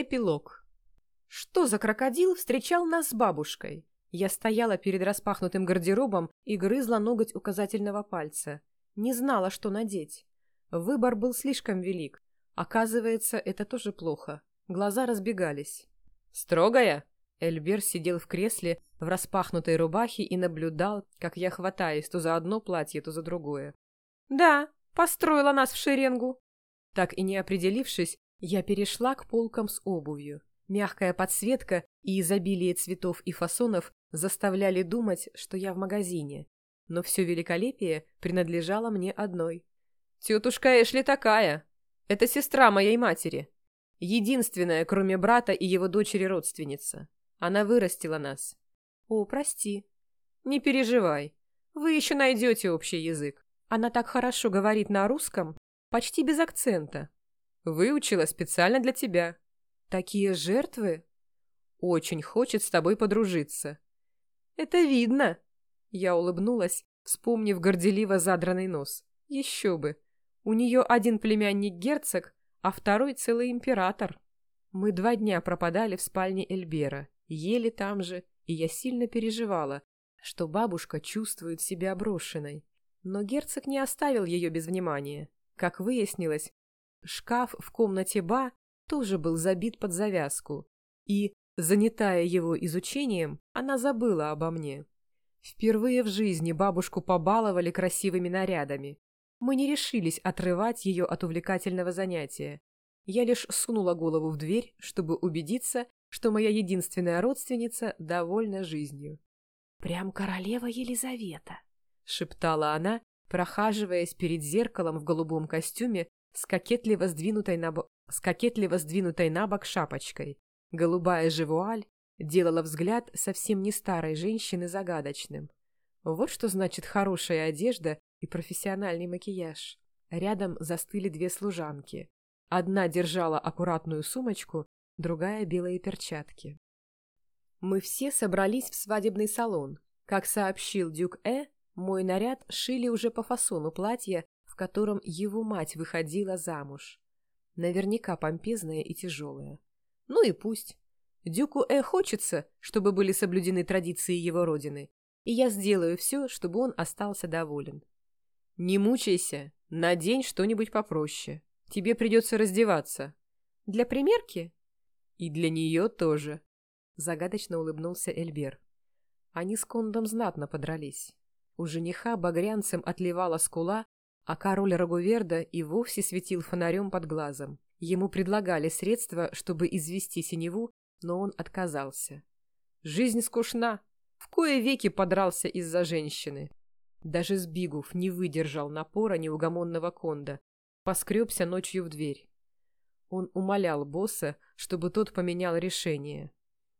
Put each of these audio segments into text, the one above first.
Эпилог. Что за крокодил встречал нас с бабушкой? Я стояла перед распахнутым гардеробом и грызла ноготь указательного пальца. Не знала, что надеть. Выбор был слишком велик. Оказывается, это тоже плохо. Глаза разбегались. «Строгая?» Эльбер сидел в кресле в распахнутой рубахе и наблюдал, как я хватаюсь то за одно платье, то за другое. «Да, построила нас в шеренгу». Так и не определившись, я перешла к полкам с обувью. Мягкая подсветка и изобилие цветов и фасонов заставляли думать, что я в магазине. Но все великолепие принадлежало мне одной. «Тетушка Эшли такая. Это сестра моей матери. Единственная, кроме брата и его дочери, родственница. Она вырастила нас». «О, прости». «Не переживай. Вы еще найдете общий язык. Она так хорошо говорит на русском, почти без акцента. Выучила специально для тебя. Такие жертвы? Очень хочет с тобой подружиться. Это видно. Я улыбнулась, вспомнив горделиво задранный нос. Еще бы. У нее один племянник герцог, а второй целый император. Мы два дня пропадали в спальне Эльбера, ели там же, и я сильно переживала, что бабушка чувствует себя брошенной. Но герцог не оставил ее без внимания. Как выяснилось, Шкаф в комнате Ба тоже был забит под завязку, и, занятая его изучением, она забыла обо мне. Впервые в жизни бабушку побаловали красивыми нарядами. Мы не решились отрывать ее от увлекательного занятия. Я лишь сунула голову в дверь, чтобы убедиться, что моя единственная родственница довольна жизнью. «Прям королева Елизавета», — шептала она, прохаживаясь перед зеркалом в голубом костюме с кокетливо сдвинутой на, бо... с кокетливо сдвинутой на бок шапочкой. Голубая же вуаль делала взгляд совсем не старой женщины загадочным. Вот что значит хорошая одежда и профессиональный макияж. Рядом застыли две служанки. Одна держала аккуратную сумочку, другая — белые перчатки. Мы все собрались в свадебный салон. Как сообщил Дюк Э, мой наряд шили уже по фасону платья котором его мать выходила замуж. Наверняка помпезная и тяжелая. Ну и пусть. Дюку Э хочется, чтобы были соблюдены традиции его родины, и я сделаю все, чтобы он остался доволен. Не мучайся, надень что-нибудь попроще. Тебе придется раздеваться. Для примерки? И для нее тоже. Загадочно улыбнулся Эльбер. Они с Кондом знатно подрались. У жениха багрянцем отливала скула, а король Рагуверда и вовсе светил фонарем под глазом. Ему предлагали средства, чтобы извести синеву, но он отказался. Жизнь скучна. В кое веки подрался из-за женщины. Даже Сбигув не выдержал напора неугомонного конда. Поскребся ночью в дверь. Он умолял босса, чтобы тот поменял решение.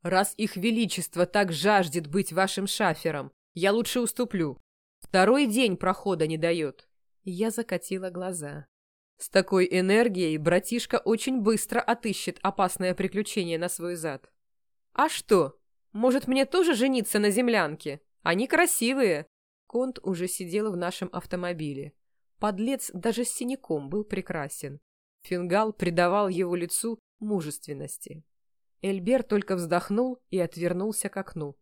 «Раз их величество так жаждет быть вашим шафером, я лучше уступлю. Второй день прохода не дает». Я закатила глаза. С такой энергией братишка очень быстро отыщет опасное приключение на свой зад. «А что? Может, мне тоже жениться на землянке? Они красивые!» Конт уже сидел в нашем автомобиле. Подлец даже с синяком был прекрасен. Фингал придавал его лицу мужественности. Эльбер только вздохнул и отвернулся к окну.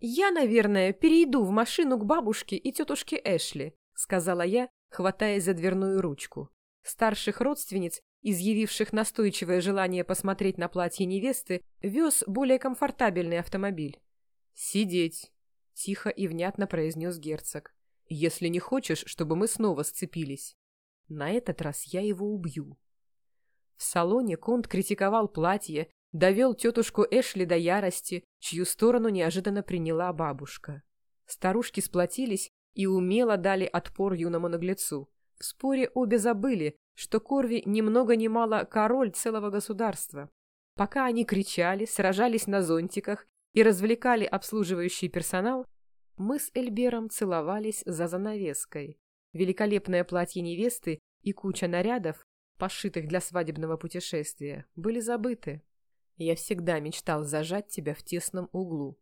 «Я, наверное, перейду в машину к бабушке и тетушке Эшли», — сказала я, хватаясь за дверную ручку. Старших родственниц, изъявивших настойчивое желание посмотреть на платье невесты, вез более комфортабельный автомобиль. «Сидеть», — тихо и внятно произнес герцог. «Если не хочешь, чтобы мы снова сцепились. На этот раз я его убью». В салоне Конт критиковал платье, довел тетушку Эшли до ярости, чью сторону неожиданно приняла бабушка. Старушки сплотились и умело дали отпор юному наглецу. В споре обе забыли, что Корви ни много ни мало король целого государства. Пока они кричали, сражались на зонтиках и развлекали обслуживающий персонал, мы с Эльбером целовались за занавеской. Великолепное платье невесты и куча нарядов, пошитых для свадебного путешествия, были забыты. Я всегда мечтал зажать тебя в тесном углу.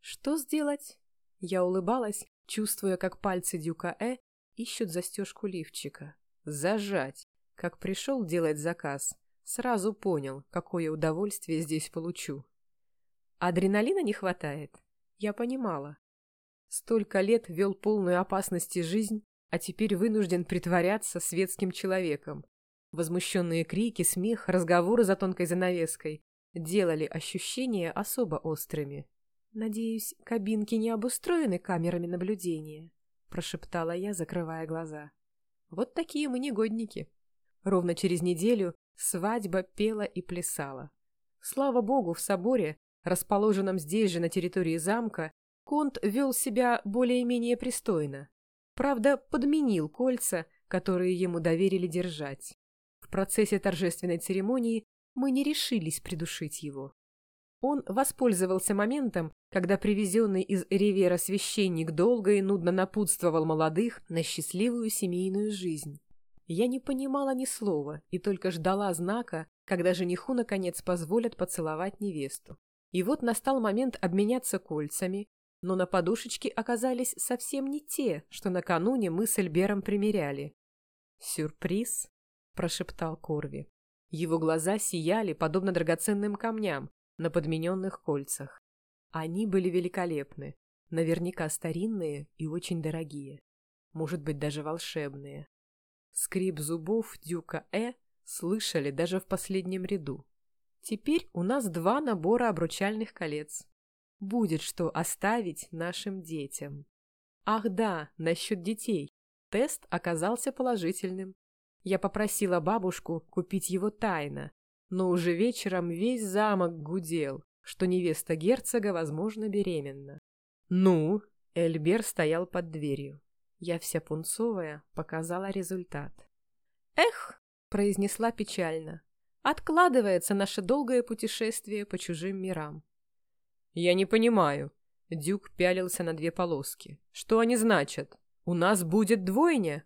Что сделать? Я улыбалась, чувствуя, как пальцы Дюка Э ищут застежку лифчика. Зажать, как пришел делать заказ. Сразу понял, какое удовольствие здесь получу. Адреналина не хватает. Я понимала. Столько лет вел полную опасности жизнь, а теперь вынужден притворяться светским человеком. Возмущенные крики, смех, разговоры за тонкой занавеской делали ощущения особо острыми. «Надеюсь, кабинки не обустроены камерами наблюдения», — прошептала я, закрывая глаза. «Вот такие мы негодники». Ровно через неделю свадьба пела и плясала. Слава богу, в соборе, расположенном здесь же на территории замка, Конт вел себя более-менее пристойно. Правда, подменил кольца, которые ему доверили держать. В процессе торжественной церемонии мы не решились придушить его. Он воспользовался моментом, когда привезенный из Ривера священник долго и нудно напутствовал молодых на счастливую семейную жизнь. Я не понимала ни слова и только ждала знака, когда жениху наконец позволят поцеловать невесту. И вот настал момент обменяться кольцами, но на подушечке оказались совсем не те, что накануне мы с Эльбером примеряли. «Сюрприз?» – прошептал Корви. Его глаза сияли, подобно драгоценным камням, на подмененных кольцах. Они были великолепны, наверняка старинные и очень дорогие. Может быть, даже волшебные. Скрип зубов Дюка Э слышали даже в последнем ряду. Теперь у нас два набора обручальных колец. Будет что оставить нашим детям. Ах да, насчет детей. Тест оказался положительным. Я попросила бабушку купить его тайно, но уже вечером весь замок гудел, что невеста герцога, возможно, беременна. «Ну?» — Эльбер стоял под дверью. Я вся пунцовая показала результат. «Эх!» — произнесла печально. «Откладывается наше долгое путешествие по чужим мирам». «Я не понимаю». Дюк пялился на две полоски. «Что они значат? У нас будет двойня?»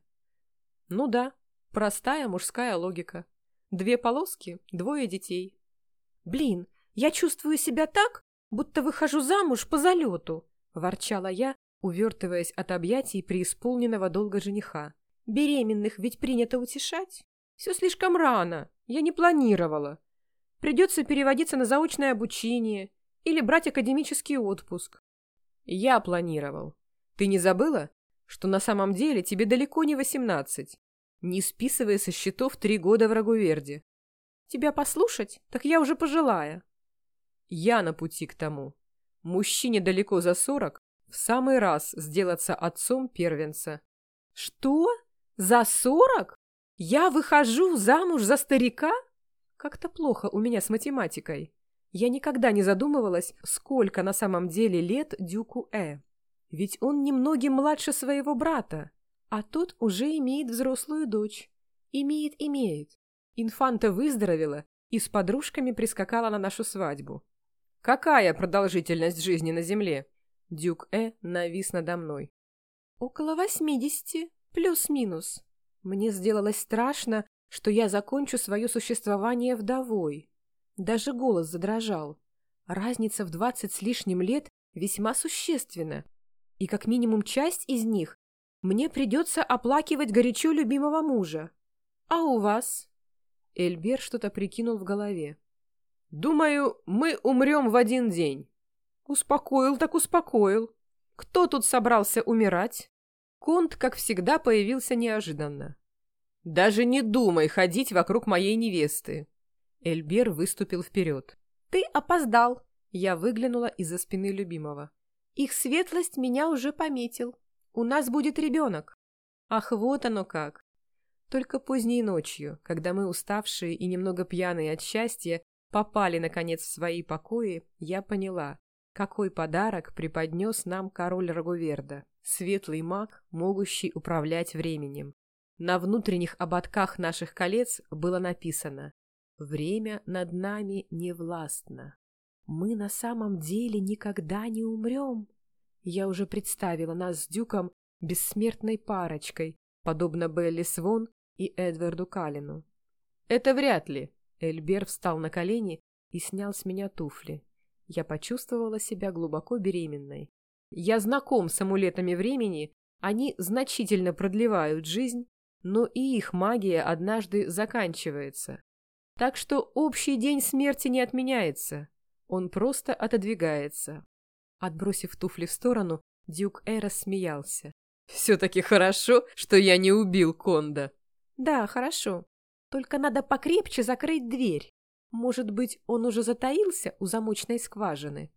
«Ну да, простая мужская логика. Две полоски, двое детей». «Блин, я чувствую себя так, будто выхожу замуж по залету», — ворчала я, увертываясь от объятий преисполненного долга жениха. «Беременных ведь принято утешать. Все слишком рано, я не планировала. Придется переводиться на заочное обучение или брать академический отпуск». «Я планировал. Ты не забыла, что на самом деле тебе далеко не восемнадцать, не списывая со счетов три года в Рагуверде?» «Тебя послушать? Так я уже пожилая». «Я на пути к тому. Мужчине далеко за сорок в самый раз сделаться отцом первенца. Что? За сорок? Я выхожу замуж за старика? Как-то плохо у меня с математикой. Я никогда не задумывалась, сколько на самом деле лет Дюку Э. Ведь он немногим младше своего брата, а тот уже имеет взрослую дочь. Имеет-имеет. Инфанта выздоровела и с подружками прискакала на нашу свадьбу. Какая продолжительность жизни на Земле? Дюк Э навис надо мной. «Около восьмидесяти, плюс-минус. Мне сделалось страшно, что я закончу свое существование вдовой. Даже голос задрожал. Разница в двадцать с лишним лет весьма существенна, и как минимум часть из них мне придется оплакивать горячо любимого мужа. А у вас?» Эльбер что-то прикинул в голове. «Думаю, мы умрем в один день. Успокоил так успокоил. Кто тут собрался умирать? Конт, как всегда, появился неожиданно. «Даже не думай ходить вокруг моей невесты!» Эльбер выступил вперед. «Ты опоздал!» Я выглянула из-за спины любимого. «Их светлость меня уже пометил. У нас будет ребенок!» «Ах, вот оно как!» Только поздней ночью, когда мы, уставшие и немного пьяные от счастья, попали, наконец, в свои покои, я поняла, какой подарок преподнес нам король Рагуверда, светлый маг, могущий управлять временем. На внутренних ободках наших колец было написано «Время над нами не властно». Мы на самом деле никогда не умрем. Я уже представила нас с Дюком бессмертной парочкой, подобно Белли Свон и Эдварду Калину. «Это вряд ли», — Эльбер встал на колени и снял с меня туфли я почувствовала себя глубоко беременной. Я знаком с амулетами времени, они значительно продлевают жизнь, но и их магия однажды заканчивается. Так что общий день смерти не отменяется. Он просто отодвигается. Отбросив туфли в сторону, Дюк Э рассмеялся. «Все-таки хорошо, что я не убил Конда». «Да, хорошо. Только надо покрепче закрыть дверь. Может быть, он уже затаился у замочной скважины?»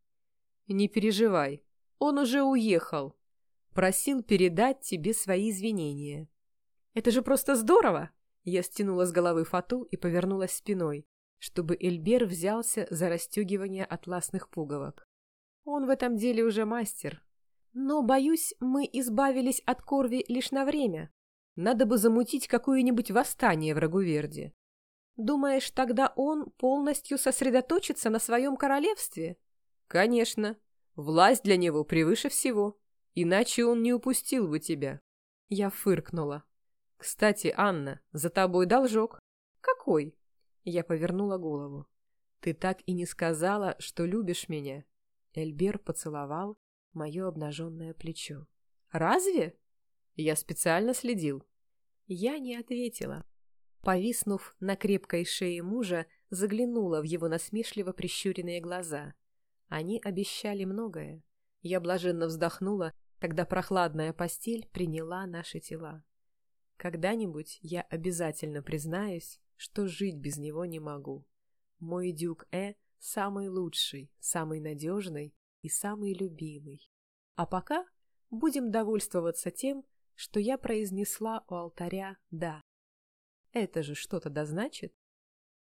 «Не переживай, он уже уехал. Просил передать тебе свои извинения». «Это же просто здорово!» Я стянула с головы фату и повернулась спиной, чтобы Эльбер взялся за расстегивание атласных пуговок. Он в этом деле уже мастер. Но, боюсь, мы избавились от Корви лишь на время. Надо бы замутить какое-нибудь восстание в Рагуверде. Думаешь, тогда он полностью сосредоточится на своем королевстве? Конечно. Власть для него превыше всего. Иначе он не упустил бы тебя. Я фыркнула. Кстати, Анна, за тобой должок. Какой? Я повернула голову. Ты так и не сказала, что любишь меня. Эльбер поцеловал мое обнаженное плечо. Разве? Я специально следил. Я не ответила. Повиснув на крепкой шее мужа, заглянула в его насмешливо прищуренные глаза. Они обещали многое. Я блаженно вздохнула, когда прохладная постель приняла наши тела. Когда-нибудь я обязательно признаюсь, что жить без него не могу. Мой дюк Э самый лучший, самый надежный и самый любимый. А пока будем довольствоваться тем, что я произнесла у алтаря «да». Это же что-то да значит?